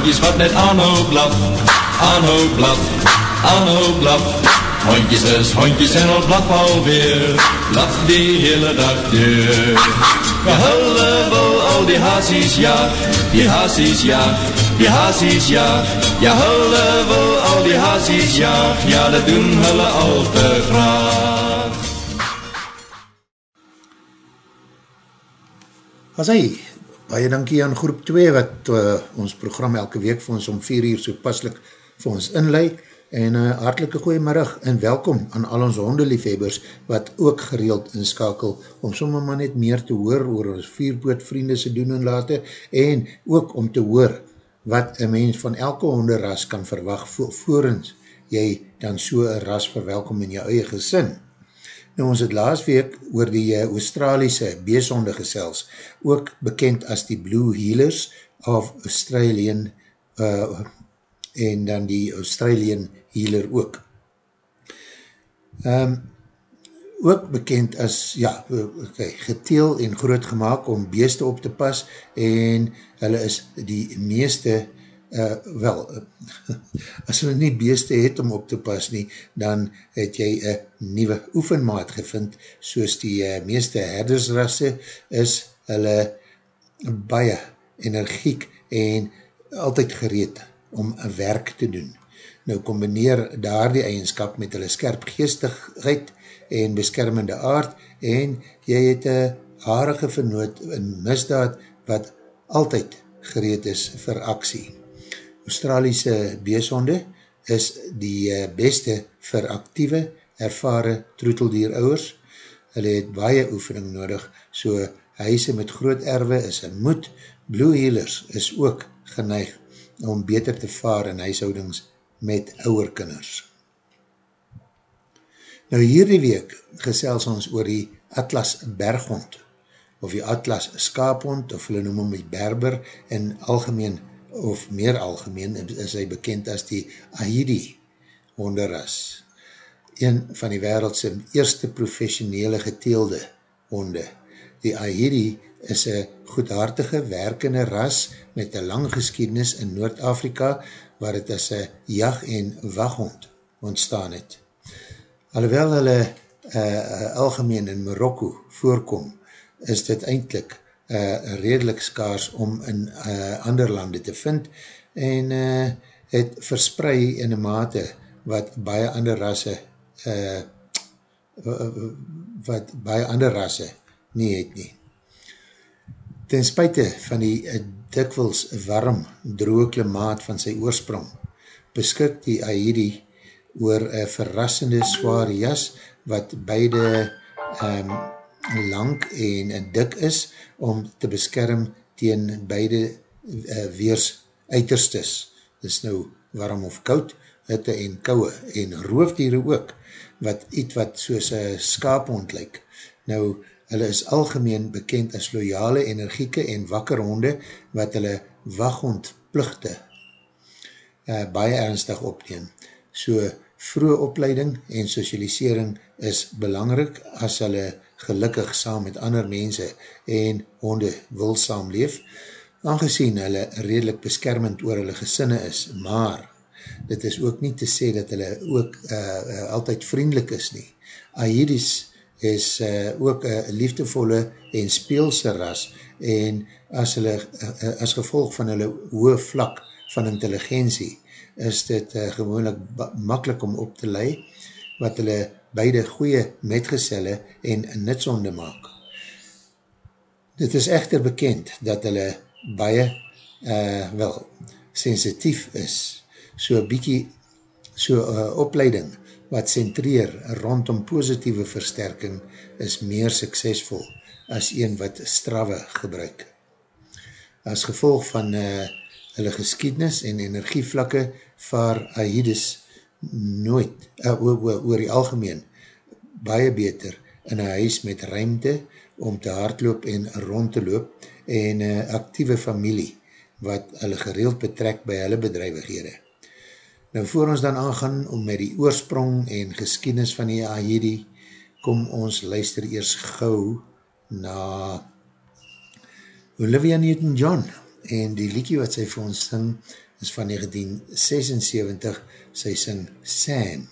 Hondjes wat net aanhoop blaf, aanhoop blaf, aanhoop blaf. Hondjes is hondjes en al blaf alweer, blaf die hele dag deur. Ja, hulle wil al die haasies jaag, die haasies jaag, die haasies jaag. Ja, hulle wil al die haasies jaag, ja, dat doen hulle al te graag. As hy, baie dankie aan groep 2 wat uh, ons program elke week vir ons om 4 uur so paslik vir ons inlei en uh, hartelike goeiemiddag en welkom aan al ons hondeliefhebbers wat ook gereeld inskakel om sommer maar net meer te hoor oor ons vierboot vriende se doen en late en ook om te hoor wat een mens van elke honderras kan verwag vo voorens jy dan so een ras verwelkom in jou eie gesin. Nou ons het laas week oor die uh, Australiese beesonde gesels, ook bekend as die Blue Healers of Australian uh, en dan die Australian Healer ook. Um, ook bekend as, ja, okay, geteel en groot gemaakt om beeste op te pas en hulle is die meeste uh, wel, as hulle nie beeste het om op te pas nie, dan het jy een nieuwe oefenmaat gevind, soos die uh, meeste herdersrasse is hulle baie energiek en altyd gereed om werk te doen. Nou combineer daar die eigenskap met hulle skerp geestigheid en beskermende aard en jy het een harige vernoot in misdaad wat altyd gereed is vir aksie. Australiese beesonde is die eh, beste vir actieve, ervare troeteldierouwers. Hulle het baie oefening nodig, so huise met groot erwe is een moed. Blue Healers is ook geneig om beter te vaar in huishoudings met ouwerkinders. Nou hierdie week gesels ons oor die Atlas Berghond, of die Atlas Skaaphond, of hulle noem hom die Berber, en algemeen of meer algemeen is hy bekend as die Ahidi honderras. Een van die wereldse eerste professionele geteelde honde. Die Ahidi is een goedhartige werkende ras met een lang geschiedenis in Noord-Afrika waar het as een jag- en waghond ontstaan het. Alhoewel hulle uh, algemeen in Marokko voorkom, is dit eindelijk uh, redelijk skaars om in uh, ander lande te vind en uh, het versprei in een mate wat baie ander rasse uh, wat baie ander rasse nie het nie. Ten spuite van die uh, dikwils warm droge klimaat van sy oorsprong, beskik die Aidi oor een verrassende zwaar jas wat beide um, lang en dik is om te beskerm teen beide uh, weers uiterstes. Dis nou warm of koud, hitte en kouwe en roofdiere ook, wat iets wat soos een skaaphond lyk. Nou, hulle is algemeen bekend as loyale, energieke en wakker honde, wat hulle waghond plichte uh, baie ernstig opneem. So, vroege opleiding en socialisering is belangrik as hulle gelukkig saam met ander mense en honde wil saamleef, aangezien hulle redelijk beskermend oor hulle gesinne is, maar dit is ook nie te sê dat hulle ook uh, uh, altyd vriendelik is nie. Aedis is uh, ook een liefdevolle en speelse ras en as, hulle, uh, as gevolg van hulle hoë vlak van intelligentie is dit uh, gewoonlik makkelijk om op te lei, wat hulle beide goeie metgezelle en nitsonde maak. Dit is echter bekend dat hulle baie uh, wel sensitief is, so bykie so uh, opleiding wat centreer rondom positieve versterking is meer suksesvol as een wat strawe gebruik. As gevolg van uh, hulle geskiednis en energievlakke vaar Aedes nooit, uh, oor, oor die algemeen, baie beter in een huis met ruimte om te hardloop en rond te loop en een actieve familie wat hulle gereeld betrek by hulle bedrijvighede. Nou voor ons dan aangaan om met die oorsprong en geskiednis van die Aedi, kom ons luister eers gauw na Olivia Newton-John en die liedje wat sy vir ons sing is van 1976, sy sing Sam.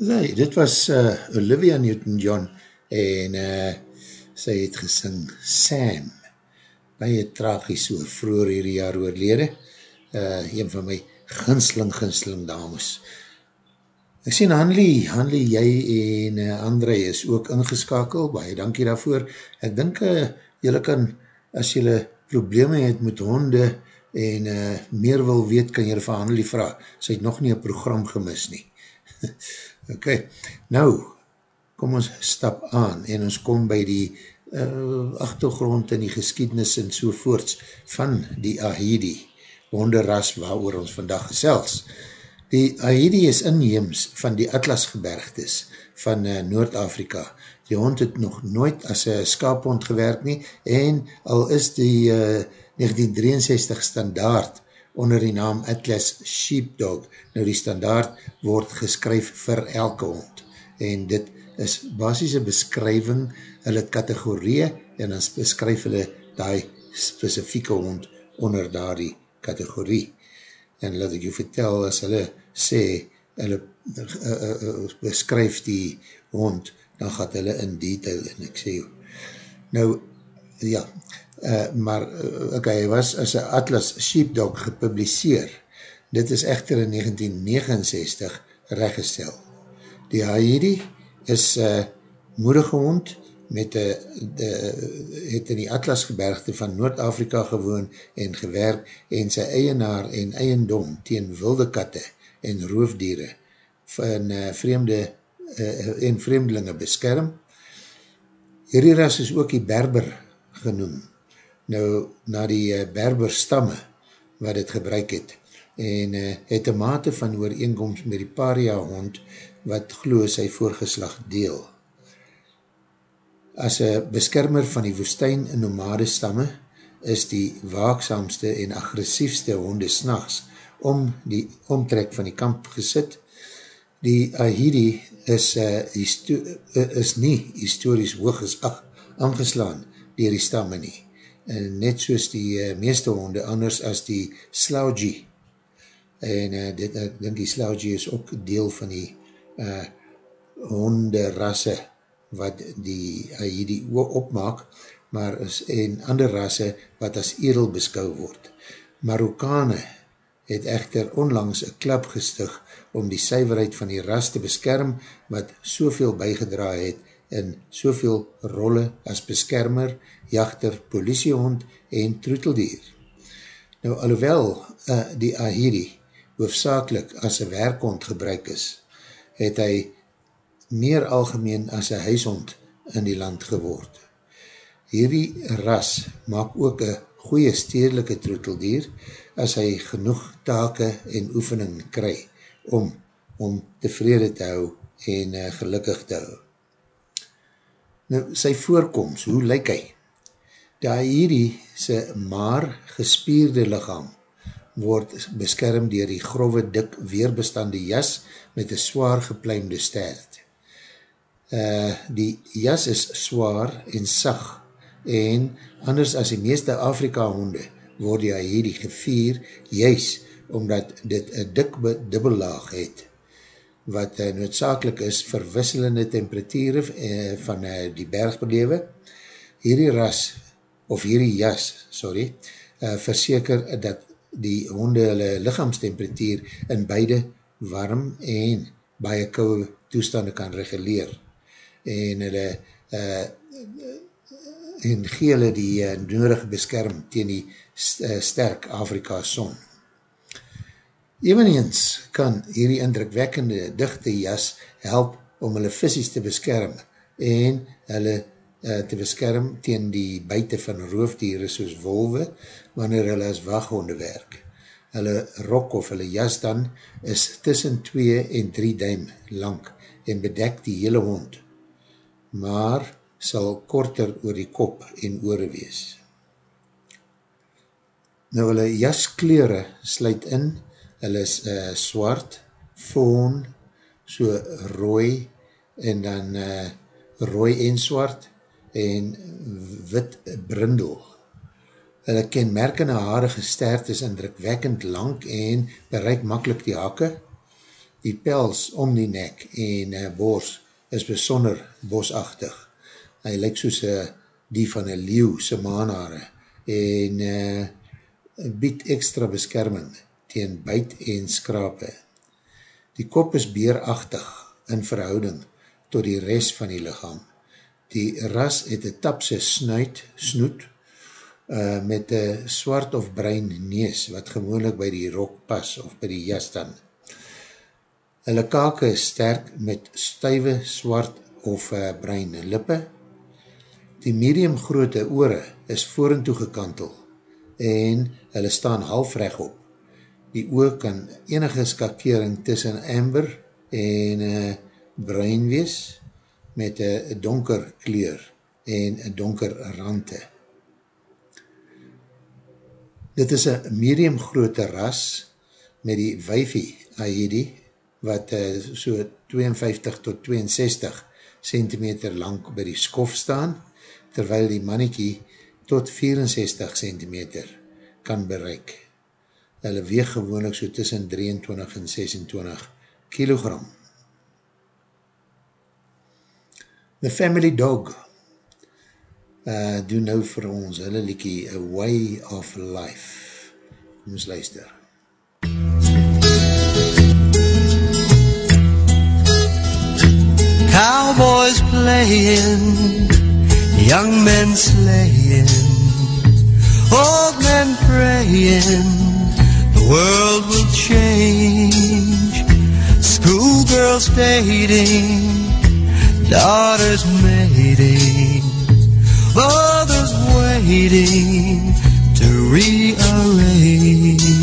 Dit was uh, Olivia Newton-John en uh, sy het gesing Sam, baie tragies so vroeger hierdie jaar oorlede, uh, een van my ginsling ginsling dames. Ek sien Hanlie, Hanlie, jy en uh, André is ook ingeskakel, baie dankie daarvoor. Ek dink uh, jylle kan, as jylle probleme het met honde en uh, meer wil weet, kan jylle van Hanlie vraag. Sy het nog nie een program gemis nie. Ok, nou, kom ons stap aan en ons kom by die uh, achtergrond en die geskiednis en sovoorts van die Ahidi, honderras waar ons vandag gesels. Die Haiti is inheems van die Atlasgebergtes van uh, Noord-Afrika. Die hond het nog nooit as een skaaphond gewerkt nie en al is die uh, 1963 standaard onder die naam Atlas Sheepdog. Nou die standaard word geskryf vir elke hond en dit is basis een beskrywing hulle kategorieë en dan beskryf hulle die specifieke hond onder daar die kategorie. En laat ek jou vertel, as hulle sê, hulle uh, uh, uh, beskryf die hond, dan gaat hulle in detail en ek sê jou. Nou, ja, uh, maar uh, ok, hy was as een Atlas Sheepdog gepubliseer. Dit is echter in 1969 reggestel. Die Haidi is uh, moedige hond, met de, de, het in die Atlasgebergte van Noord-Afrika gewoon en gewerk en sy eienaar en eiendom teen wilde katte en roofdiere van uh, vreemde uh, en vreemdelinge beskerm. Hierdie ras is ook die Berber genoem, nou na die uh, Berber stamme wat het gebruik het en uh, het een mate van ooreenkomst met die paria hond wat glo sy voorgeslag deel as een beskermer van die woestijn in nomade stamme, is die waakzaamste en agressiefste honde s'nachts om die omtrek van die kamp gesit. Die Ahidi is, uh, is nie historisch hoog as ach, aangeslaan dier die stamme nie. Net soos die uh, meeste honde, anders as die Slouji. En uh, dit, ek dink die Slouji is ook deel van die uh, honderasse wat die Haidi opmaak, maar is en ander rasse wat as edel beskou word. Marokane het echter onlangs een klap gestig om die syverheid van die ras te beskerm wat soveel bygedra het in soveel rolle as beskermer, jachter, politiehond en troeteldier. Nou, alhoewel uh, die Ahiri hoofdzakelik as een werkhond gebruik is, het hy meer algemeen as een huishond in die land geword. Hierdie ras maak ook een goeie stedelike troeteldier as hy genoeg take en oefening kry om om tevrede te hou en uh, gelukkig te hou. Nou, sy voorkomst, hoe lyk hy? Daar hierdie sy maar gespierde lichaam word beskerm dier die grove dik weerbestande jas met een zwaar gepluimde stert. Uh, die jas is zwaar en sag en anders as die meeste Afrika honde word die Haiti gevier juist omdat dit een dik dubbellaag het wat uh, noodzakelik is vir wisselende temperatuur uh, van uh, die bergbelewe. Hierdie ras of hierdie jas, sorry, uh, verseker dat die honde hulle lichaamstemperatuur in beide warm en baie kouwe toestande kan reguleer en hulle uh, en gee hulle die uh, nodige beskerm teen die uh, sterk Afrika son. Eveneens kan hierdie indrukwekkende dichte jas help om hulle visies te beskerm en hulle uh, te beskerm teen die buite van roofdiere soos wolwe wanneer hulle as waghonde werk. Hulle rok of hulle jas dan is tussen 2 en 3 duim lang en bedek die hele hond maar sal korter oor die kop en oore wees. Nou hulle jaskleure sluit in, hulle is uh, swart, foon, so rooi, en dan uh, rooi en swart, en wit brindel. Hulle kenmerkende haare gestert is indrukwekkend lang en bereik makkelijk die hakke. Die pels om die nek en uh, bors is besonder bosachtig. Hy lyk soos uh, die van een leeuw sy maanhare en uh, bied extra beskerming teen buit en skrape. Die kop is beerachtig in verhouding tot die rest van die lichaam. Die ras het een tapse snuit, snoet, uh, met een swart of bruin nees, wat gewoonlik by die rok pas of by die jas dan. Hulle kake is sterk met stuive, swart of uh, bruin lippe. Die medium grote oore is voorentoe gekantel en hulle staan half reg op. die oog kan enige skakering tussen amber en uh, bruin wees met een donker kleur en een donker rande. Dit is een medium grote ras met die wijfie Aedi wat uh, so 52 tot 62 centimeter lang by die skof staan terwyl die mannetjie tot 64 centimeter kan bereik. Hulle weeg gewoonlik so tussen 23 en 26 kilogram. The Family Dog uh, doen nou vir ons hulle liekie A Way of Life. Kom ons luister. Cowboys playing, young men slaying, old men praying, world will change. Schoolgirls dating, daughters mating, mothers waiting to rearrange.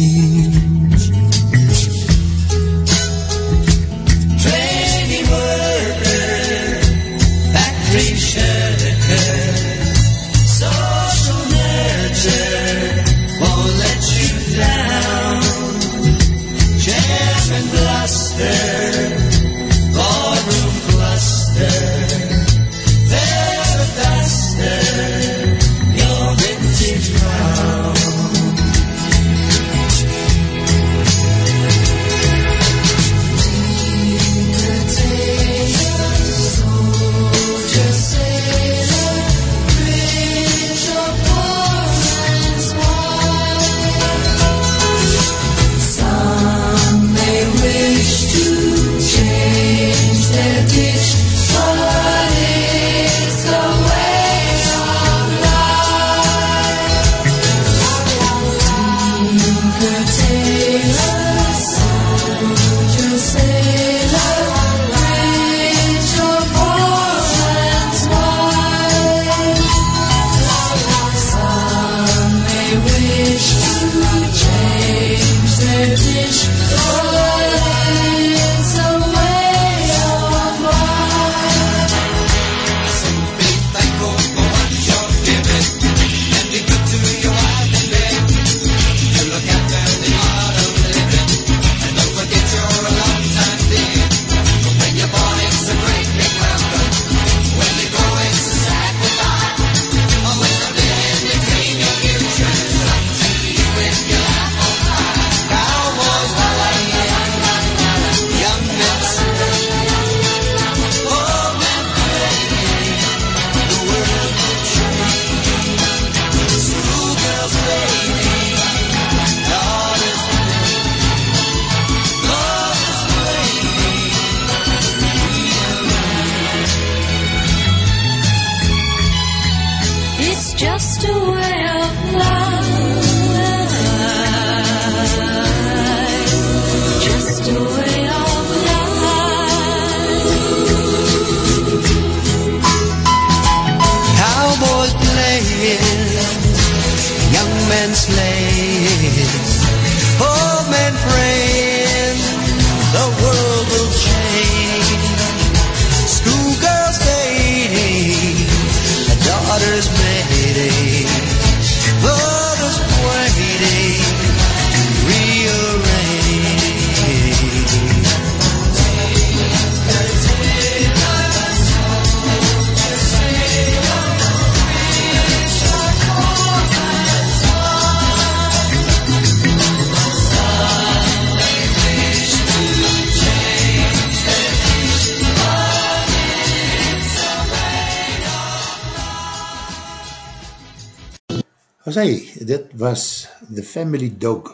As hy, dit was The Family Dog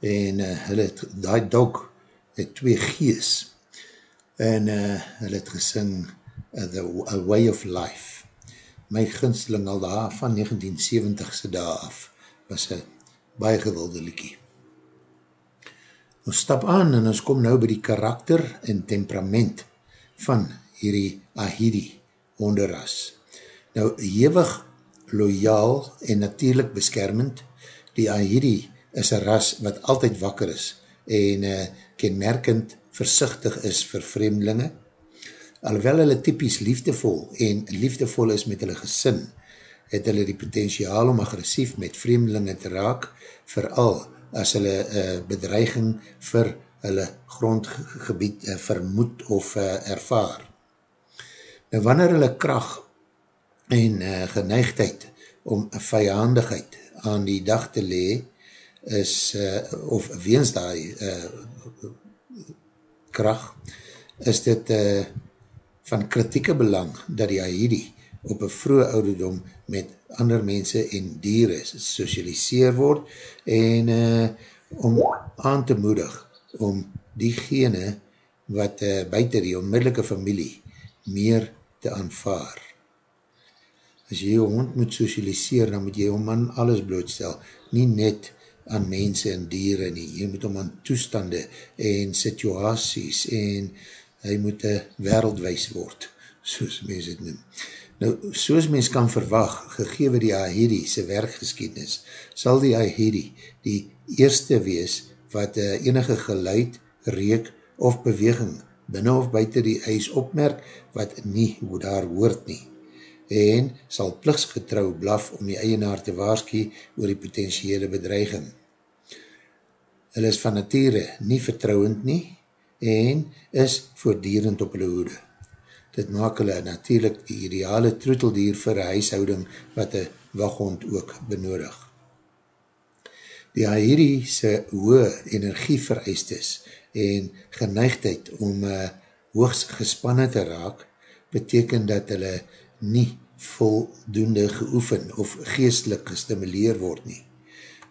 en uh, hulle het, die dog het twee gees en uh, hulle het gesing uh, The A Way of Life. My ginsteling al daar van 1970ste daar af was een baie gewilde liekie. Ons stap aan en ons kom nou by die karakter en temperament van hierdie Ahidi onderras. Nou, hewig, loyaal en natuurlijk beskermend, die Ahidi is een ras wat altyd wakker is en uh, kenmerkend versichtig is vir vreemdelinge. Alhoewel hulle typies liefdevol en liefdevol is met hulle gesin, het hulle die potentiaal om agressief met vreemdelinge te raak, vooral as hulle uh, bedreiging vir hulle grondgebied uh, vermoed of uh, ervaar. Nou, wanneer hulle kracht en uh, geneigdheid om vijandigheid aan die dag te lee, is, uh, of weens die uh, kracht, is dit uh, van kritieke belang dat die Haidi op een vroege ouderdom met ander mense en dieren socialiseer word en uh, om aan te moedig om diegene wat uh, buiten die onmiddellike familie meer te aanvaar. As jy jou hond moet socialiseer, dan moet jy hom aan alles blootstel, nie net aan mense en dieren nie, jy moet hom aan toestande en situaties en hy moet wereldwijs word, soos mens het noem. Nou, soos mens kan verwag, gegewe die Ahidi sy werkgeschiedenis, sal die Ahidi die eerste wees wat uh, enige geluid, reek of beweging binnen of buiten die huis opmerk wat nie daar hoort nie en sal pliksgetrouw blaf om die eienaar te waarskie oor die potentiële bedreiging. Hulle is van nature nie vertrouwend nie en is voordierend op hulle hoede. Dit maak hulle natuurlijk die ideale troeteldier vir een huishouding wat een waghond ook benodig. Die Ahiri se hoë energie vereist is en geneigdheid om uh, hoogs gespanne te raak, beteken dat hulle nie voldoende geoefen of geestelik gestimuleer word nie.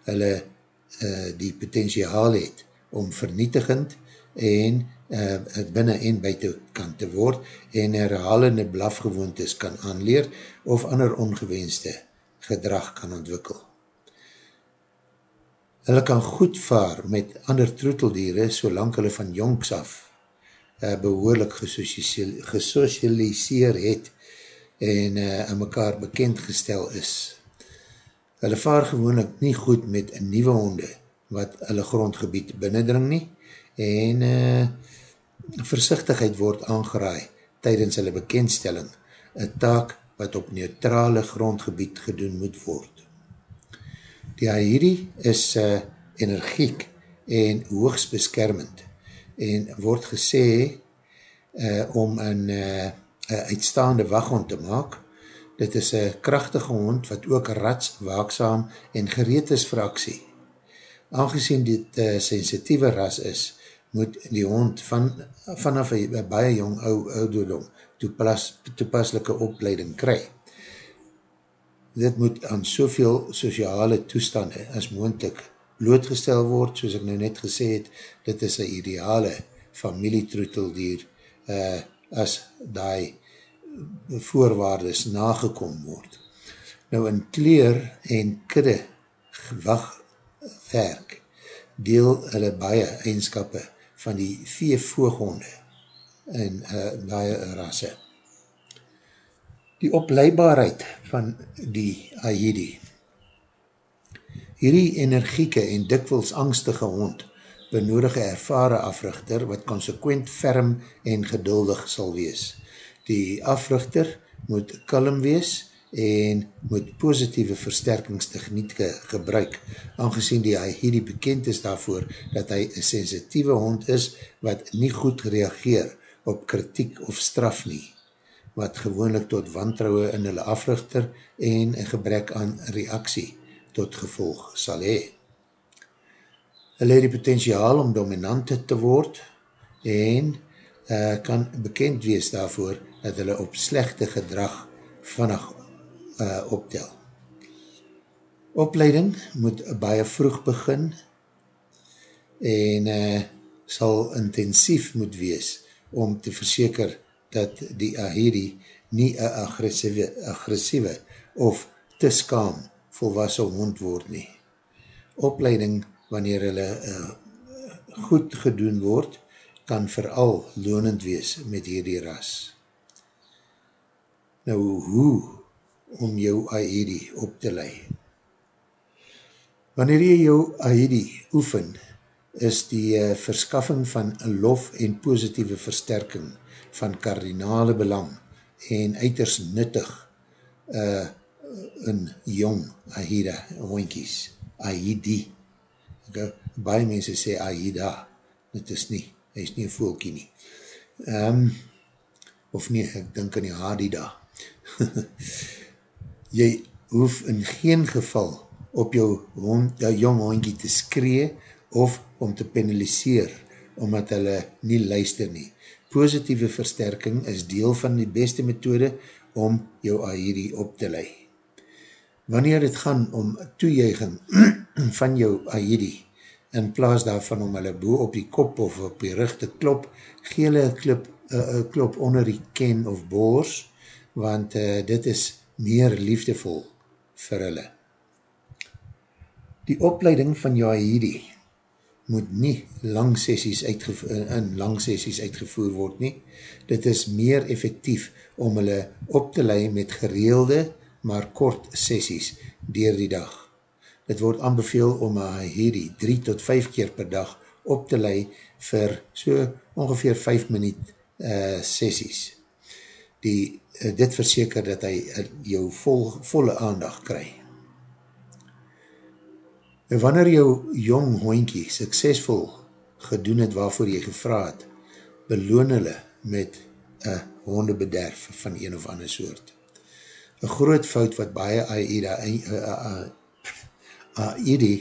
Hulle uh, die potentiaal het om vernietigend en uh, binnen en buiten kan te word en herhalende blafgewoontes kan aanleer of ander ongewenste gedrag kan ontwikkel. Hulle kan goed vaar met ander troeteldiere solang hulle van jongs af uh, behoorlik gesocialiseer het en uh, in mekaar bekendgestel is. Hulle vaar gewoonlik nie goed met nieuwe honde wat hulle grondgebied binnendring nie en uh, versichtigheid word aangeraai tydens hulle bekendstelling, een taak wat op neutrale grondgebied gedoen moet word. Die Hairi is uh, energiek en hoogs beskermend en word gesê uh, om een uh, een uitstaande waghond te maak. Dit is een krachtige hond wat ook rats, waakzaam en gereed is vir aksie. Aangezien dit een sensitieve ras is, moet die hond van, vanaf een baie jong ou, ouderdom toepas, toepaslike opleiding kry. Dit moet aan soveel sociale toestande as moendlik blootgestel word, soos ek nou net gesê het, dit is een ideale familietroeteldier uh, as die voorwaardes nagekom word. Nou in kleer en kudde wachtwerk deel hulle baie eigenskappe van die vier voorgronde en uh, baie rasse. Die opleibaarheid van die Ahidi. Hierdie energieke en dikwels angstige hond benodige ervare africhter wat consequent ferm en geduldig sal wees die africhter moet kalm wees en moet positieve versterkingstechnieke gebruik, aangezien die Ahidi bekend is daarvoor dat hy een sensitieve hond is wat nie goed reageer op kritiek of straf nie, wat gewoonlik tot wantrouwe in hulle africhter en een gebrek aan reaksie tot gevolg sal hee. Hulle het die potentiaal om dominante te word en uh, kan bekend wees daarvoor dat hulle op slechte gedrag vannig uh, optel. Opleiding moet baie vroeg begin en uh, sal intensief moet wees om te verseker dat die Ahiri nie een agressieve, agressieve of te skaam volwassen hond word nie. Opleiding wanneer hulle uh, goed gedoen word, kan vooral lonend wees met hierdie ras. Nou, hoe om jou Aedi op te lei? Wanneer jy jou Aidi oefen, is die uh, verskaffing van lof en positieve versterking van kardinale belang en uiters nuttig uh, in jong Aida hoinkies, Aidi. Okay, baie mense sê Aida, dit is nie, hy is nie een voelkie nie. Um, of nie, ek dink aan die Hadida. jy hoef in geen geval op jou, hond, jou jong hondkie te skree of om te penaliseer omdat hulle nie luister nie. Positieve versterking is deel van die beste methode om jou Ahiri op te lei. Wanneer het gaan om toejuiging van jou Ahiri, in plaas daarvan om hulle boe op die kop of op die rug te klop, gee hulle klop, uh, klop onder die ken of boors, want uh, dit is meer liefdevol vir hulle. Die opleiding van jou Ahiri moet nie lang sessies in lang sessies uitgevoer word nie. Dit is meer effectief om hulle op te lei met gereelde, maar kort sessies dier die dag. Dit word aanbeveel om hierdie 3 tot 5 keer per dag op te lei vir so ongeveer 5 minuut uh, sessies. Die, uh, dit verseker dat hy uh, jou vol, volle aandag krijg. En wanneer jou jong hoinkie suksesvol gedoen het waarvoor jy gevra het, beloon hulle met een hondebederf van een of ander soort. Een groot fout wat baie AIDA AIDI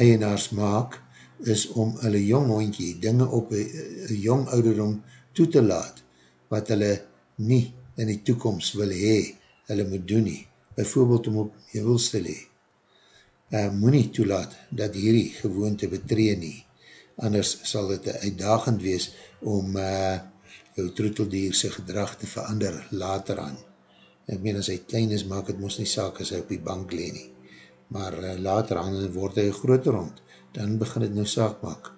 eienaars maak, is om hulle jong hondkie dinge op een jong ouderdom toe te laat, wat hulle nie in die toekomst wil hee, hulle moet doen nie. Bijvoorbeeld om op jy wilste lee uh, moet nie toelaat dat hierdie gewoonte betree nie. Anders sal dit uitdagend wees om uh, jou troeteldierse gedrag te verander later aan. Ek meen, as hy klein is, maak het mos nie saak as hy op die bank leen nie. Maar uh, later aan word hy groter rond, dan begin het nou saak maak.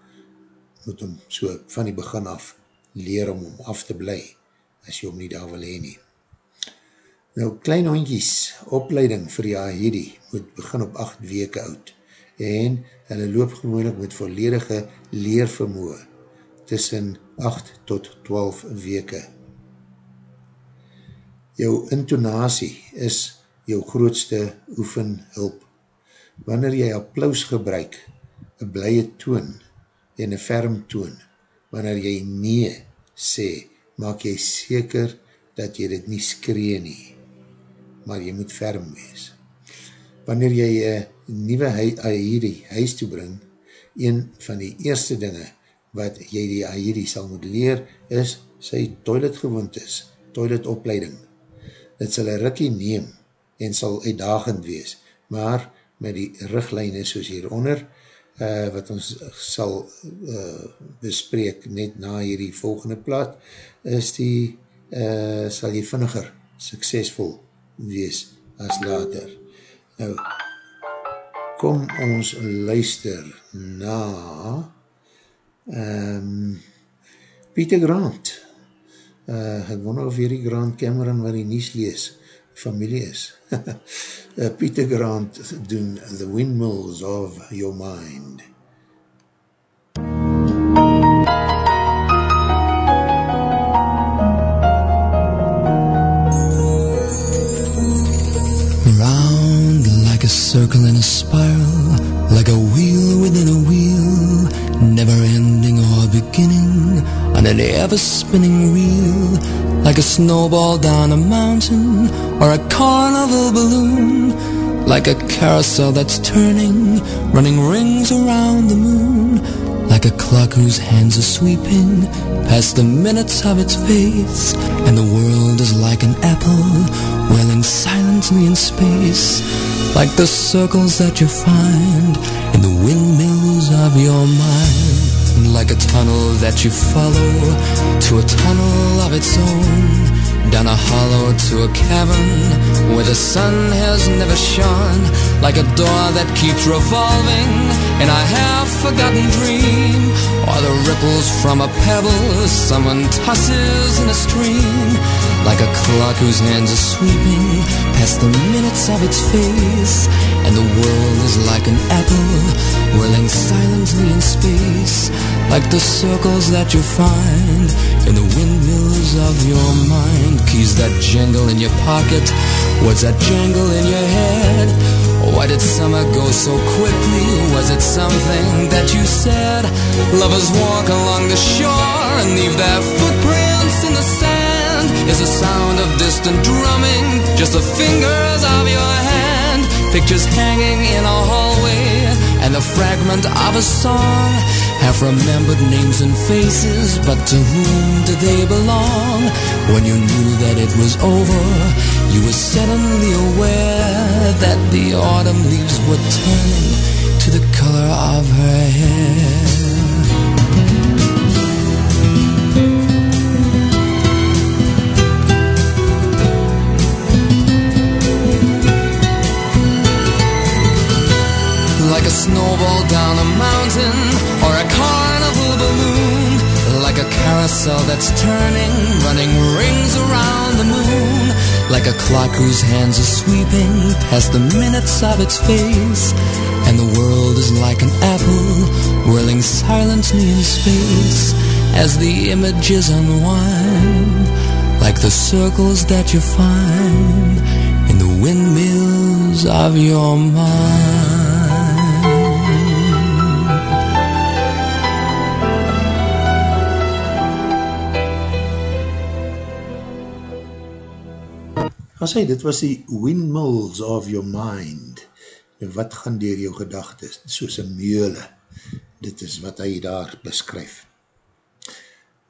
Moet hom so van die begin af leer om hom af te bly, as jy hom nie daar wil heen nie. Nou, klein hondjies, opleiding vir die Ahidi moet begin op 8 weke oud en hulle loop gewoonlik met volledige leervermoe tussen 8 tot 12 weke. Jou intonasie is jou grootste oefenhulp. Wanneer jy applaus gebruik, een blije toon en een ferm toon, wanneer jy nee sê, maak jy seker dat jy dit nie skree nie maar jy moet ferm wees. Wanneer jy een nieuwe Ahiri huis toebring, een van die eerste dinge wat jy die Ahiri sal moet leer, is sy toiletgewoontes, toiletopleiding. Dit sal een rikkie neem en sal uitdagend wees, maar met die riglijne soos hieronder, uh, wat ons sal uh, bespreek net na hierdie volgende plaat, is die, uh, sal jy vinniger suksesvol wees as later. Nou, kom ons luister na um, Peter Grant. Uh, ek wonder of hierdie Grant Cameron wat die nies lees, familie is. uh, Peter Grant doen The Windmills of Your Mind. circle in a spiral, like a wheel within a wheel, never ending or beginning, on an ever-spinning reel, like a snowball down a mountain, or a carnival balloon, like a carousel that's turning, running rings around the moon, like a clock whose hands are sweeping past the minutes of its face, and the world is like an apple, whirling silently in space, like the circles that you find in the windmills of your mind, like a tunnel that you follow to a tunnel of its own, down a hollow to a cavern where the sun has never shone, like a door that keeps revolving in a half-forgotten dream, or the ripples from a pebble someone tosses in a stream, like a clock whose hands are sweeping past the minutes of its face, and the world is like an apple whirling silently in space, like the circles that you find in the windmills of your mind. Keys that jingle in your pocket, words that jangle in your head. Why did summer go so quickly? Was it something that you said? Lovers walk along the shore and leave their footprints in the sand. Is the sound of distant drumming just the fingers of your hand? Pictures hanging in a hallway and the fragment of a song. have remembered names and faces, but to whom did they belong? When you knew that it was over, you were suddenly aware that the autumn leaves were turning to the color of her hair. Carousel that's turning, running rings around the moon, like a clock whose hands are sweeping past the minutes of its face, and the world is like an apple whirling silently in space as the images unwind, like the circles that you find in the windmills of your mind. As hy, dit was die windmills of your mind. En wat gaan dier jou gedagtes? Soos een meule. Dit is wat hy daar beskryf.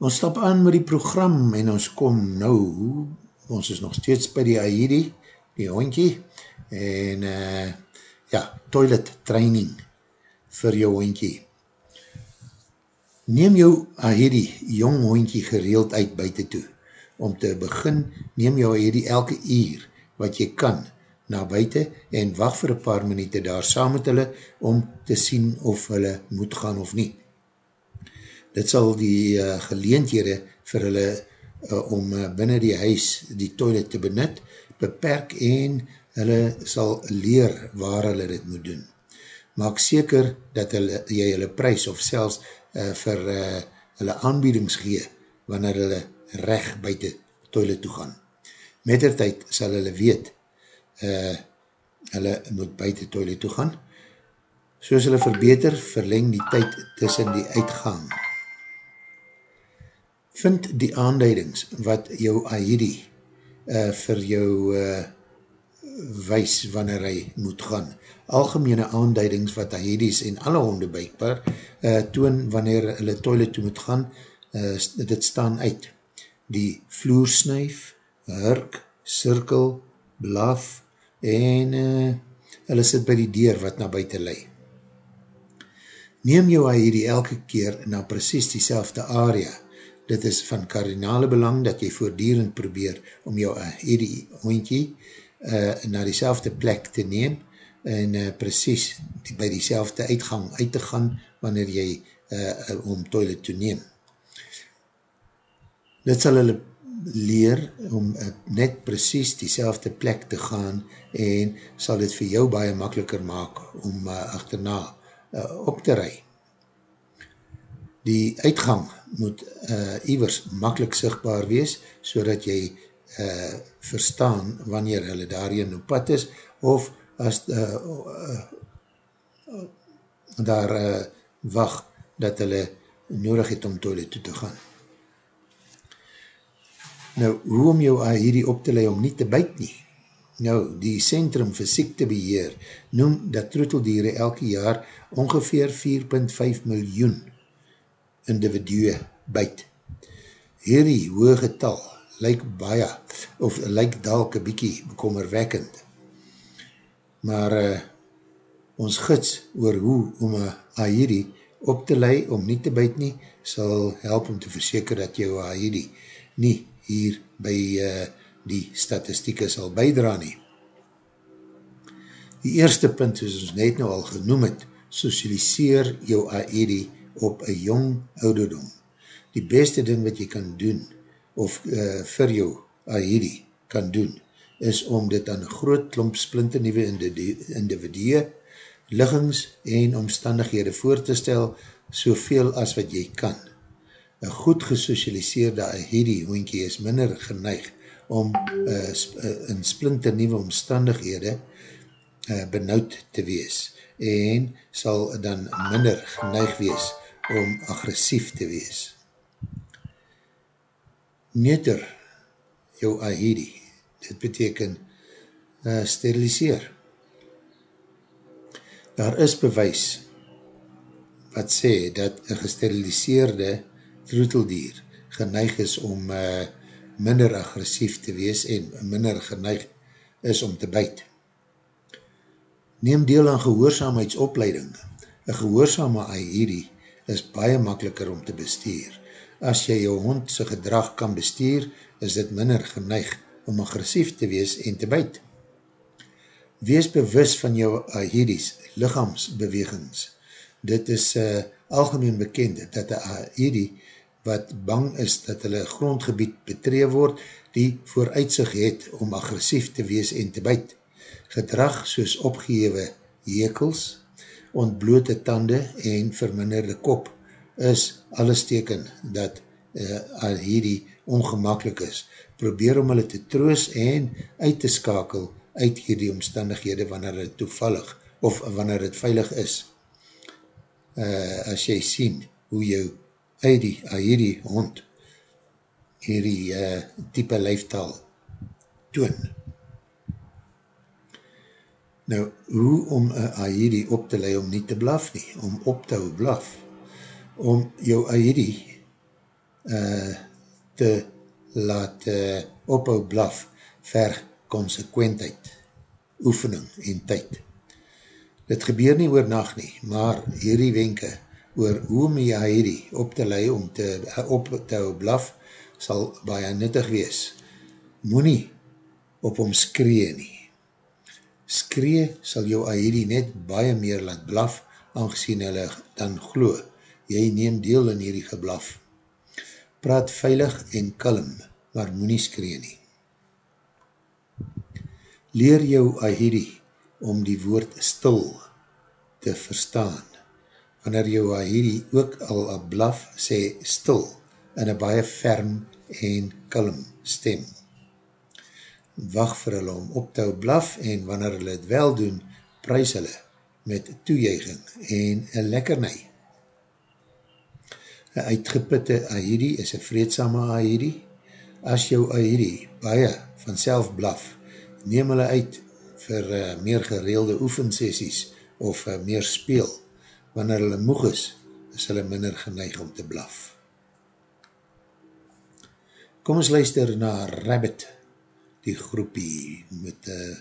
Ons stap aan met die program en ons kom nou, ons is nog steeds by die Aidi, die hondkie, en uh, ja, toilet training vir jou hondkie. Neem jou Aidi jong hondkie gereeld uit buiten toe om te begin, neem jou hierdie elke uur wat jy kan na buiten en wacht vir een paar minuute daar saam met hulle om te sien of hulle moet gaan of nie. Dit sal die uh, geleendhede vir hulle uh, om uh, binnen die huis die toilet te benut, beperk en hulle sal leer waar hulle dit moet doen. Maak seker dat hulle, jy hulle prijs of selfs uh, vir uh, hulle aanbiedings gee wanneer hulle recht buiten toilet toe gaan. Met der tyd sal hulle weet, uh, hulle moet buiten toilet toe gaan. Soos hulle verbeter, verleng die tyd tussen die uitgang. Vind die aanduidings wat jou Aidi uh, vir jou uh, wys wanneer hy moet gaan. Algemene aanduidings wat Aidis en alle honde buikbaar uh, toon wanneer hulle toilet toe moet gaan, uh, dit staan uit die vloersnuif, hurk, cirkel, blaf en uh, hulle sit by die deur wat na buiten lei. Neem jou hierdie elke keer na precies die selfde area. Dit is van kardinale belang dat jy voordierend probeer om jou hierdie hondkie uh, na die selfde plek te neem en uh, precies by die selfde uitgang uit te gaan wanneer jy uh, om toilet te neem. Dit sal hulle leer om uh, net precies die plek te gaan en sal dit vir jou baie makkeliker maak om uh, achterna uh, op te rij. Die uitgang moet uh, iwers makkelijk sigtbaar wees so dat jy uh, verstaan wanneer hulle daarin op pad is of as uh, uh, uh, daar uh, wacht dat hulle nodig het om toilet toe te gaan. Nou, hoe om jou hierdie op te lei om nie te buit nie? Nou, die Centrum vir Siektebeheer noem dat troeteldiere elke jaar ongeveer 4.5 miljoen individue buit. Hierdie hoge getal lyk baie, of lyk dalk een bykie bekommerwekkend. Maar uh, ons gids oor hoe om een hierdie op te lei om nie te buit nie, sal help om te verseker dat jou hierdie nie hier by uh, die statistieke sal bijdra nie. Die eerste punt, soos ons net nou al genoem het, socialiseer jou AED op een jong ouderdom. Die beste ding wat jy kan doen, of uh, vir jou AED kan doen, is om dit aan groot klomp splinte nieuwe individue, liggings en omstandighede voor te stel, soveel as wat jy kan. Een goed gesocialiseerde ahidi hoentje is minder geneig om uh, sp uh, in splinte nieuwe omstandighede uh, benauwd te wees en sal dan minder geneig wees om agressief te wees. Neuter jou ahidi dit beteken uh, steriliseer. Daar is bewys wat sê dat een gesteriliseerde troeteldier geneig is om uh, minder agressief te wees en minder geneig is om te byt. Neem deel aan gehoorzaamheidsopleiding. Een gehoorzame AIRI is baie makkeliker om te bestuur. As jy jou hond sy gedrag kan bestuur, is dit minder geneig om agressief te wees en te byt. Wees bewus van jou Ahiris lichaamsbewegings. Dit is uh, algemeen bekend dat die Ahiri wat bang is dat hulle grondgebied betree word, die vooruitsig het om agressief te wees en te byt. Gedrag soos opgehewe jekels, ontblote tande en verminderde kop is alles teken dat uh, Ahiri ongemakkelijk is probeer om hulle te troos en uit te skakel uit hierdie omstandighede wanneer het toevallig of wanneer het veilig is. Uh, as jy sien hoe jou uit die, uh, hierdie hond hierdie uh, type lijftaal toon. Nou, hoe om uh, Ahiri op te lei om nie te blaf nie, om op te hou blaf, om jou Ahiri uh, te laat uh, ophou blaf ver consequentheid, oefening en tyd. Dit gebeur nie oor nacht nie, maar hierdie wenke oor hoe om jy hierdie op te lei om te, op te hou blaf sal baie nuttig wees. Moe nie op hom skree nie. Skree sal jou hierdie net baie meer laat blaf, aangezien hulle dan glo, jy neem deel in hierdie geblaf praat veilig en kalm, maar moet nie skree nie. Leer jou Ahiri om die woord stil te verstaan. Wanneer jou Ahiri ook al a blaf sê stil in een baie ferm en kalm stem. Wacht vir hulle om op te hou blaf en wanneer hulle het wel doen, prijs hulle met toejuiging en een lekkernij. Een uitgeputte Ahiri is een vreedsame Ahiri. As jou Ahiri baie van self blaf, neem hulle uit vir uh, meer gereelde oefensessies of uh, meer speel. Wanneer hulle moeg is, is hulle minder geneig om te blaf. Kom ons luister na Rabbit, die groepie met, uh,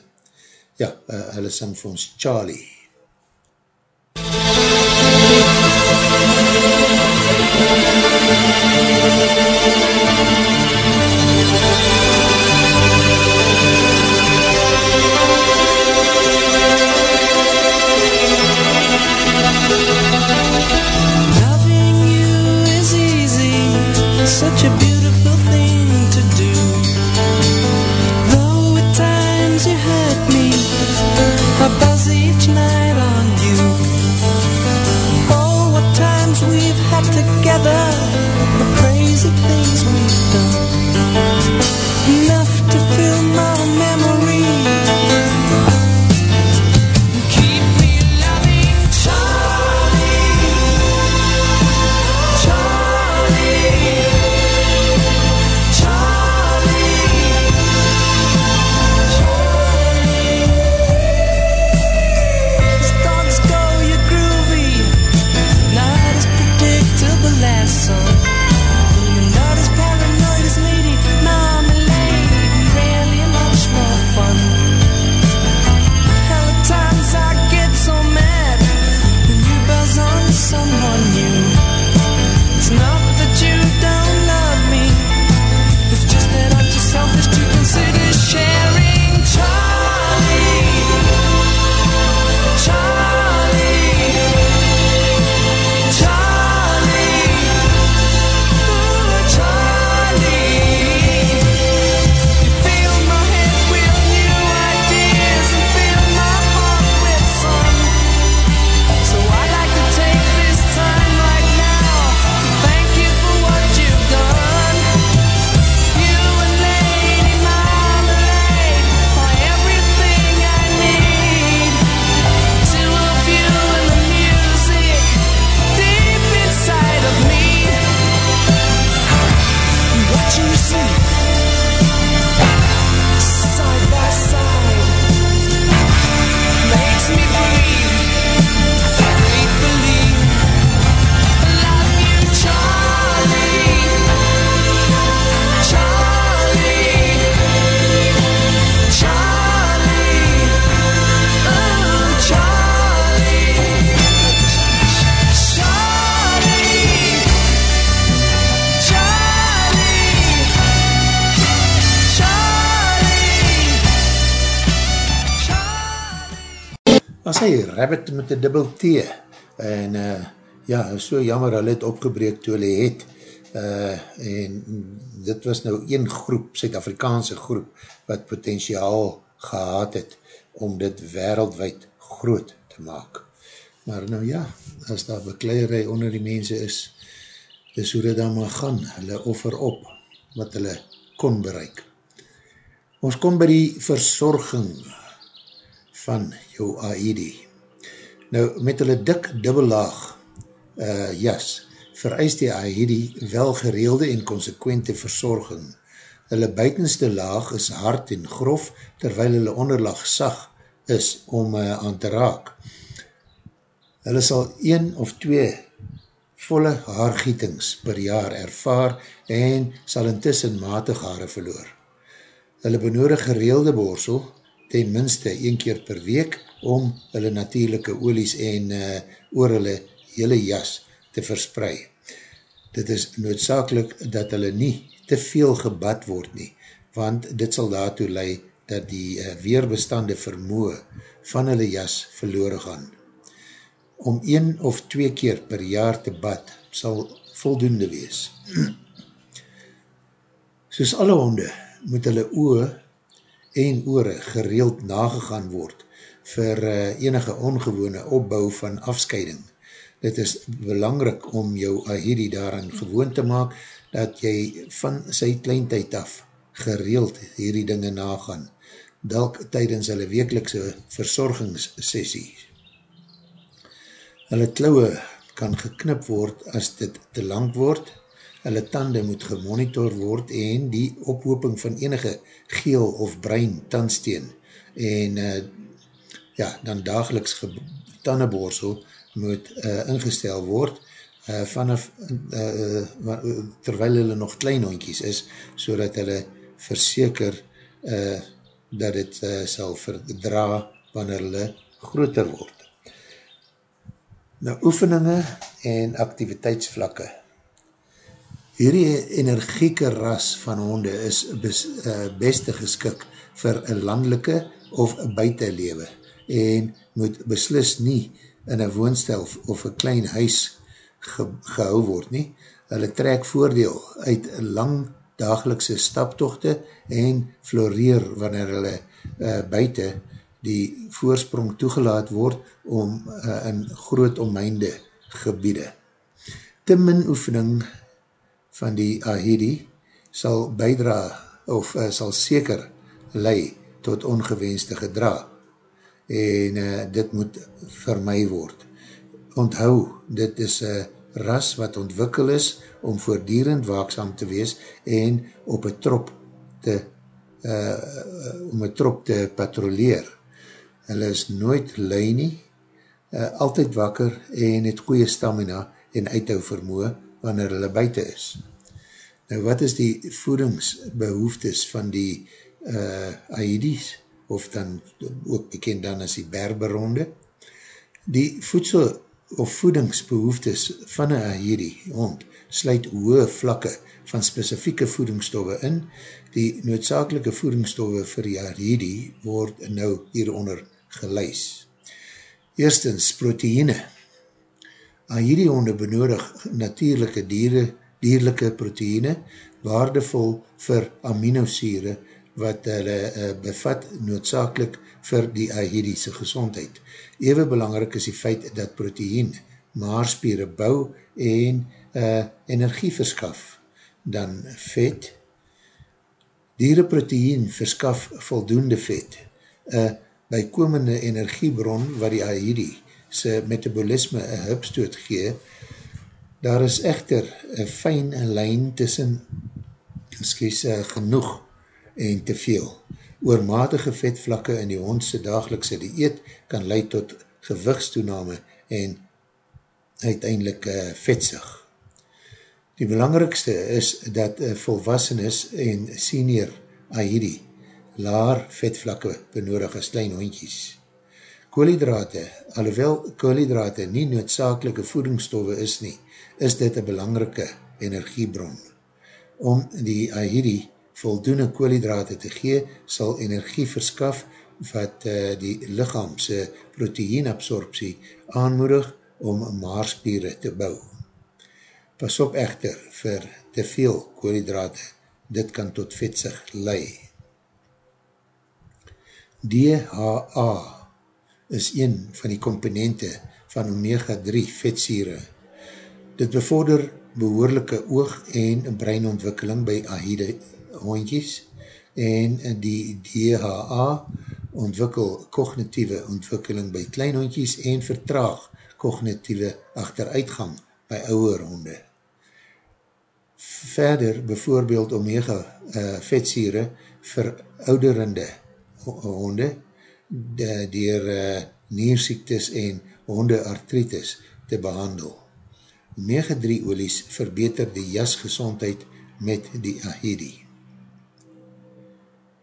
ja, uh, hulle sang vir ons Charlie. Loving as hy rabbit met een dubbel T, en uh, ja, so jammer, hulle het opgebreek toe hulle het, uh, en dit was nou een groep, Suid-Afrikaanse groep, wat potentiaal gehad het, om dit wereldwijd groot te maak. Maar nou ja, as daar bekleierij onder die mense is, dis hoe dit dan maar gaan, hulle offer op, wat hulle kon bereik. Ons kom by die verzorging van jou AED. Nou, met hulle dik dubbellaag uh, jas, vereis die AED wel gereelde en consequente verzorging. Hulle buitenste laag is hard en grof, terwyl hulle onderlaag sag is om uh, aan te raak. Hulle sal een of twee volle haargietings per jaar ervaar en sal intussen matig haare verloor. Hulle benodig gereelde borsel, ten minste een keer per week, om hulle natuurlijke olies en uh, oor hulle hele jas te versprei. Dit is noodzakelik dat hulle nie te veel gebad word nie, want dit sal daartoe lei dat die uh, weerbestande vermoe van hulle jas verloren gaan. Om een of twee keer per jaar te bad sal voldoende wees. Soos alle honde moet hulle oe en oore gereeld nagegaan word vir uh, enige ongewone opbouw van afscheiding. Dit is belangrik om jou ahiri daaraan gewoon te maak dat jy van sy kleintijd af gereeld hierdie dinge nagaan, dalk tydens hulle wekelikse verzorgingssessie. Hulle klauwe kan geknip word as dit te lang word, hulle tande moet gemonitor word en die ophoping van enige geel of bruin tandsteen en uh, ja, dan dageliks tandeborsel moet uh, ingestel word uh, vanaf uh, uh, terwyl hulle nog klein hondjies is, so dat hulle verseker uh, dat het uh, sal verdra wanneer hulle groter word. Nou, oefeninge en activiteitsvlakke Hierdie energieke ras van honde is bes, uh, beste geskik vir een landelike of buitenlewe en moet beslis nie in een woonstel of een klein huis ge, gehou word nie. Hulle trek voordeel uit lang dagelikse staptochte en floreer wanneer hulle uh, buiten die voorsprong toegelaat word om uh, in groot ommeinde gebiede. Te min oefening van die Ahidi sal bijdra of uh, sal seker lei tot ongewenste gedra en uh, dit moet vir my word. Onthou, dit is een ras wat ontwikkel is om voordierend waaksam te wees en op een trop te uh, om een trop te patrolleer. Hulle is nooit lui nie, uh, altyd wakker en het goeie stamina en uithou vermoe wanneer hulle buiten is. Nou wat is die voedingsbehoeftes van die uh, Aedis, of dan ook bekend dan as die Berberonde? Die voedsel of voedingsbehoeftes van een Aedi hond sluit hoge vlakke van specifieke voedingsstoffe in. Die noodzakelike voedingsstoffe vir die Aedi word nou hieronder geluis. Eerstens, proteïne. Aedi honde benodig natuurlijke dieren dierlijke proteïne, waardevol vir aminosure, wat hulle uh, bevat noodzakelik vir die ahidische gezondheid. Ewe belangrijk is die feit dat proteïen maarspiere bou en uh, energie verskaf. Dan vet. Diereproteïen verskaf voldoende vet. Een bykomende energiebron wat die ahidi sy metabolisme een hupstoot gee, Daar is echter een fijn lijn tussen skies, uh, genoeg en te veel. Oormatige vetvlakke in die hondse dagelikse dieet kan leid tot gewigstoename en uiteindelik uh, vetsig. Die belangrikste is dat uh, volwassenes en senior ahidi laar vetvlakke benodig as klein hondjies. Koolhydrate, alhoewel koolhydrate nie noodzakelike voedingsstoffe is nie, is dit een belangrike energiebron. Om die ahiri voldoende koolhydrate te gee, sal energie verskaf wat uh, die lichaamse proteïnabsorptie aanmoedig om maarspiere te bou. Pas op echter vir te veel koolhydrate, dit kan tot vetsig lei. DHA is een van die komponente van omega-3 vetsiere. Dit bevorder behoorlijke oog- en breinontwikkeling by ahide hondjies en die DHA ontwikkel kognitieve ontwikkeling by kleinhondjies en vertraag kognitieve achteruitgang by ouwe honde. Verder, bijvoorbeeld omega uh, vetsiere vir ouderende honde dier uh, niersiektes en hondeartritis te behandel. Omega-3 olies verbeter die jasgezondheid met die ahedi.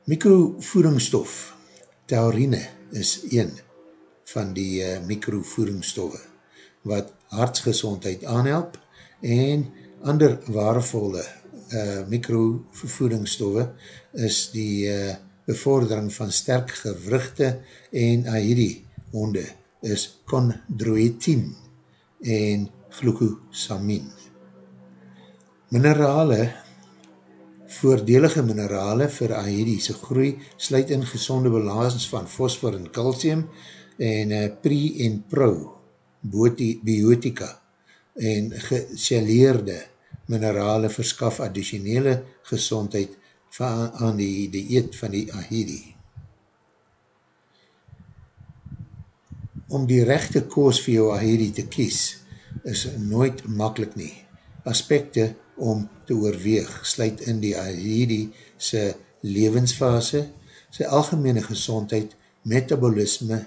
Mikrovoedingsstof, taurine, is een van die uh, mikrovoedingsstoffe wat hartsgezondheid aanhelp en ander waardevolle uh, mikrovoedingsstoffe is die uh, bevordering van sterk gewrugte en ahidi honde is chondroitin en glucosamin. Minerale, voordelige minerale vir ahidische groei sluit in gezonde balans van fosfor en calcium en uh, pre en pro biotika en gesialeerde minerale verskaf additionele gezondheid aan die dieet van die ahidi. Om die rechte koos vir jou ahidi te kies is nooit makkelijk nie. Aspekte om te oorweeg sluit in die ahidi sy levensfase, sy algemene gezondheid, metabolisme,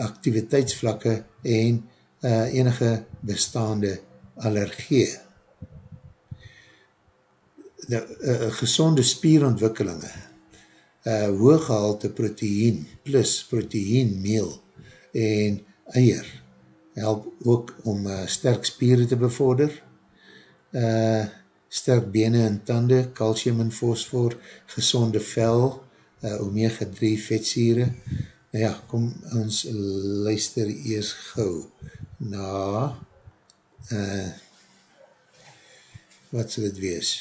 activiteitsvlakke en uh, enige bestaande allergie. Uh, gezonde spierontwikkelinge, uh, hooggehalte proteïen plus proteïenmeel en eier help ook om uh, sterk spieren te bevorder, uh, sterk bene en tande, calcium en fosfor, gezonde vel, uh, omega-3 vetsiere. Nou ja, kom ons luister eers gauw na uh, wat sal het wees?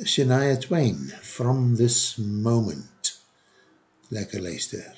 Shania Twain, From This Moment. Lekker luister.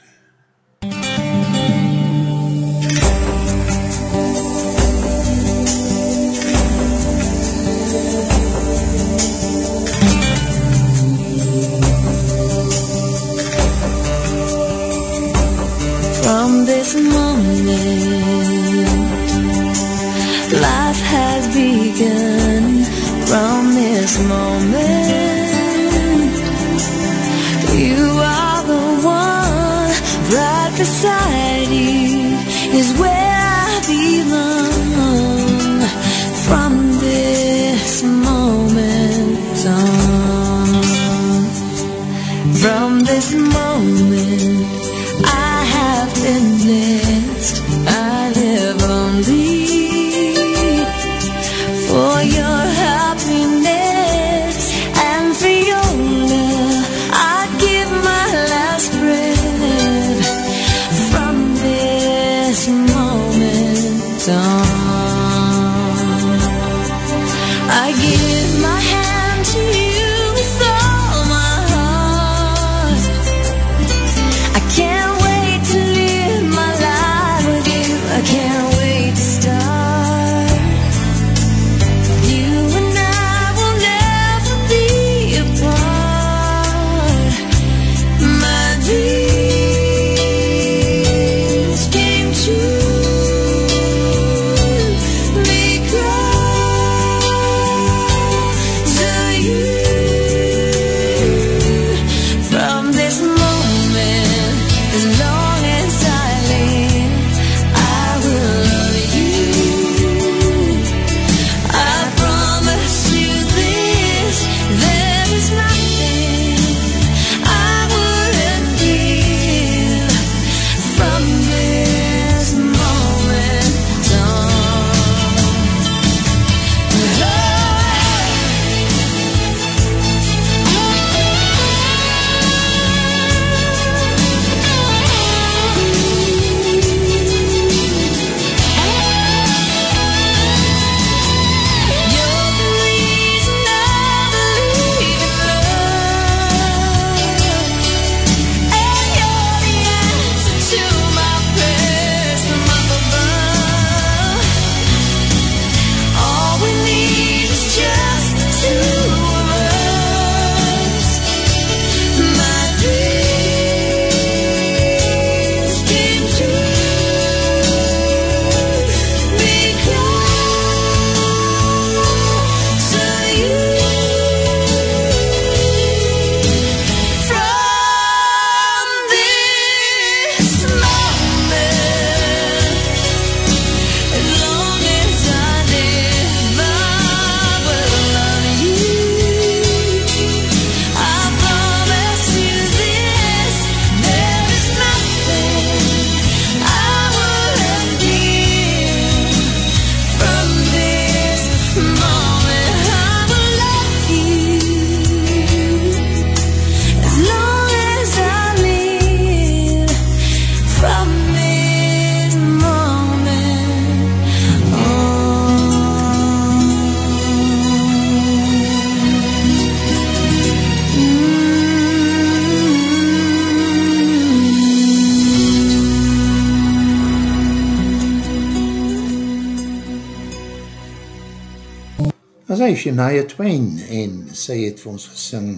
Shania Twain en sy het vir ons gesing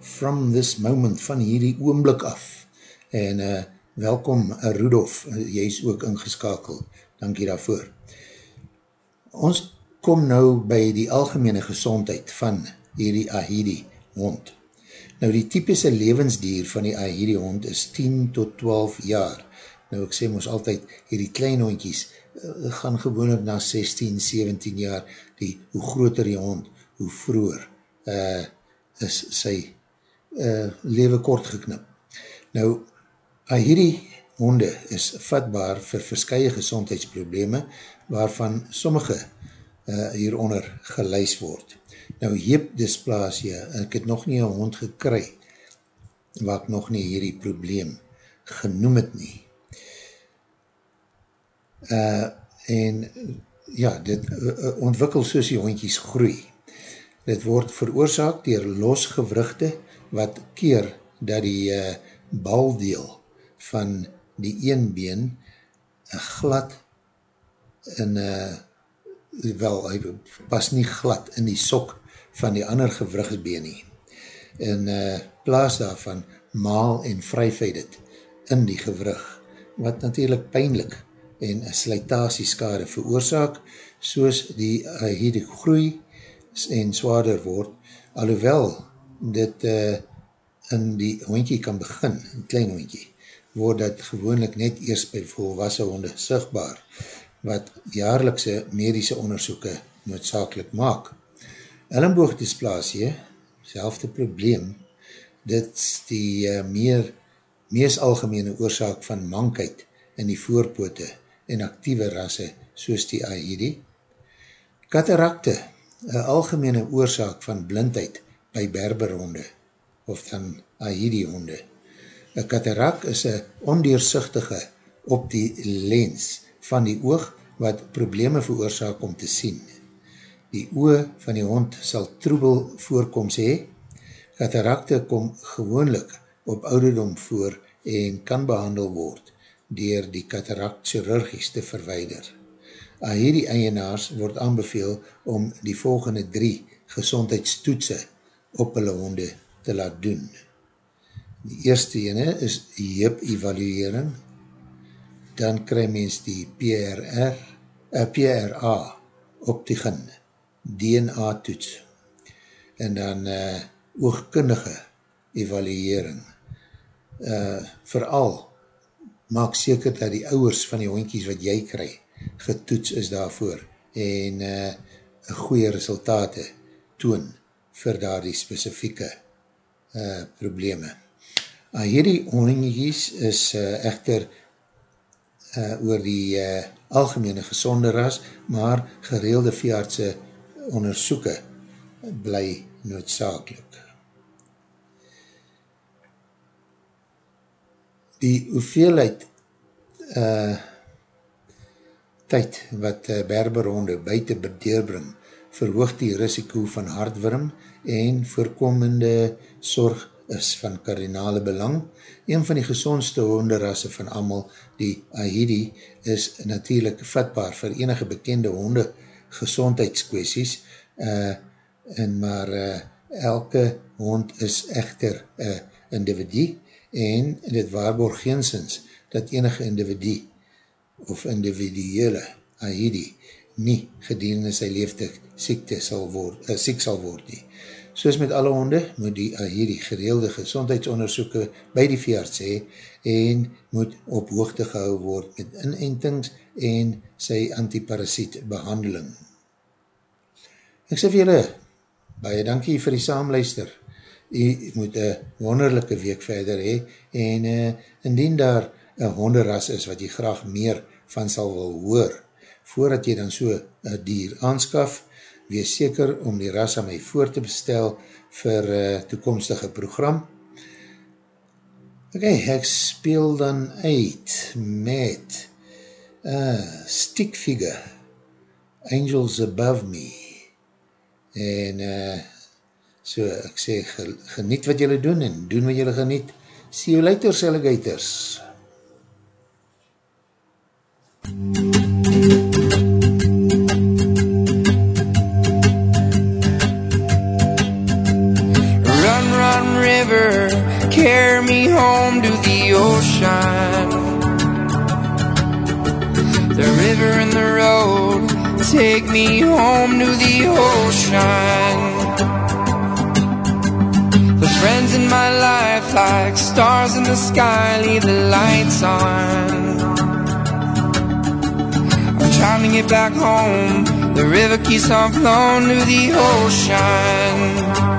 From This Moment van hierdie oomblik af en uh, welkom uh, Rudolf, uh, jy is ook ingeskakel, dankie daarvoor. Ons kom nou by die algemene gezondheid van hierdie Ahidi hond. Nou die typische levensdier van die Ahidi hond is 10 tot 12 jaar. Nou ek sê ons altyd, hierdie klein hondjies uh, gaan gewoon na 16, 17 jaar, die, hoe groter die hond, hoe vroeger uh, is sy uh, lewe kort geknip. Nou, hierdie honde is vatbaar vir verskye gezondheidsprobleme, waarvan sommige uh, hieronder geluis word. Nou, heepdysplasie, ek het nog nie een hond gekry, waar ek nog nie hierdie probleem genoem het nie. Uh, en ja, dit uh, ontwikkel soos die hondjies groei. Dit word veroorzaak dier losgewrugte wat keer dat die uh, baldeel van die een been glad in uh, wel, hy pas nie glad in die sok van die ander gewrugbeen nie. In uh, plaas daarvan maal en vryfheid het in die gewrug, wat natuurlijk pijnlik en slijtasieskade veroorzaak, soos die uh, hierdie groei en zwaarder word, alhoewel dit uh, in die hondkie kan begin, een klein hondkie, word dat gewoonlik net eerst by volwassen honde sigtbaar, wat jaarlikse medische onderzoeken noodzakelijk maak. Ellenboogdysplasie, selfde probleem, dit is die uh, meer, mees algemene oorzaak van mankheid in die voorpote en actieve rasse soos die AID. Katarakte, een algemene oorzaak van blindheid by berberhonde of dan AID honde. Een katarak is een ondeersichtige op die lens van die oog wat probleme veroorzaak om te sien die oe van die hond sal troebel voorkom sê, katarakte kom gewoonlik op ouderdom voor en kan behandel word dier die katarakt chirurgies te verweider. Aan hierdie eienaars word aanbeveel om die volgende drie gezondheidstoetse op hulle honde te laat doen. Die eerste ene is die heep evaluering, dan kry mens die PRR, uh, PRA op die ginde DNA toets en dan uh, oogkundige evaluering. Uh, vooral maak seker dat die ouwers van die hondkies wat jy kry getoets is daarvoor en uh, goeie resultate toon vir daar die specifieke uh, probleme. Uh, hierdie hondkies is uh, echter uh, oor die uh, algemene gezonde ras, maar gereelde veeartse onderzoeken bly noodzakelik. Die hoeveelheid uh, tyd wat uh, berberhonde buiten bedeurbring verhoog die risiko van hardworm en voorkomende zorg is van kardinale belang. Een van die gezondste honderasse van amal, die Ahidi, is natuurlijk vatbaar vir enige bekende honde gezondheidskwesties, uh, en maar uh, elke hond is echter uh, individu, en dit waarborg geensins dat enige individu of individuele ahidi nie gedurende sy leeftig siekte sal word, uh, siek sal word nie. Soos met alle honde moet die ahidi gereelde gezondheidsonderzoeken by die veearts hee en moet op hoogte gehou word met inentings en sy antiparasiet behandeling. Ek sê vir julle, baie dankie vir die saamluister. U moet een wonderlijke week verder hee en uh, indien daar een honderras is wat jy graag meer van sal wil hoor, voordat jy dan so een dier aanskaf, wees seker om die ras aan my voor te bestel vir uh, toekomstige program. Ok, ek speel dan uit met uh, Stick Figure, Angels Above Me, en uh, So ek sê, geniet wat jylle doen en doen wat jylle geniet. See you later, alligators. Run, run, river, carry me home to the ocean. The river and the road, take me home to the ocean. Friends in my life, like stars in the sky, leave the lights on. I'm trying to get back home. The river keeps on flowing to the ocean.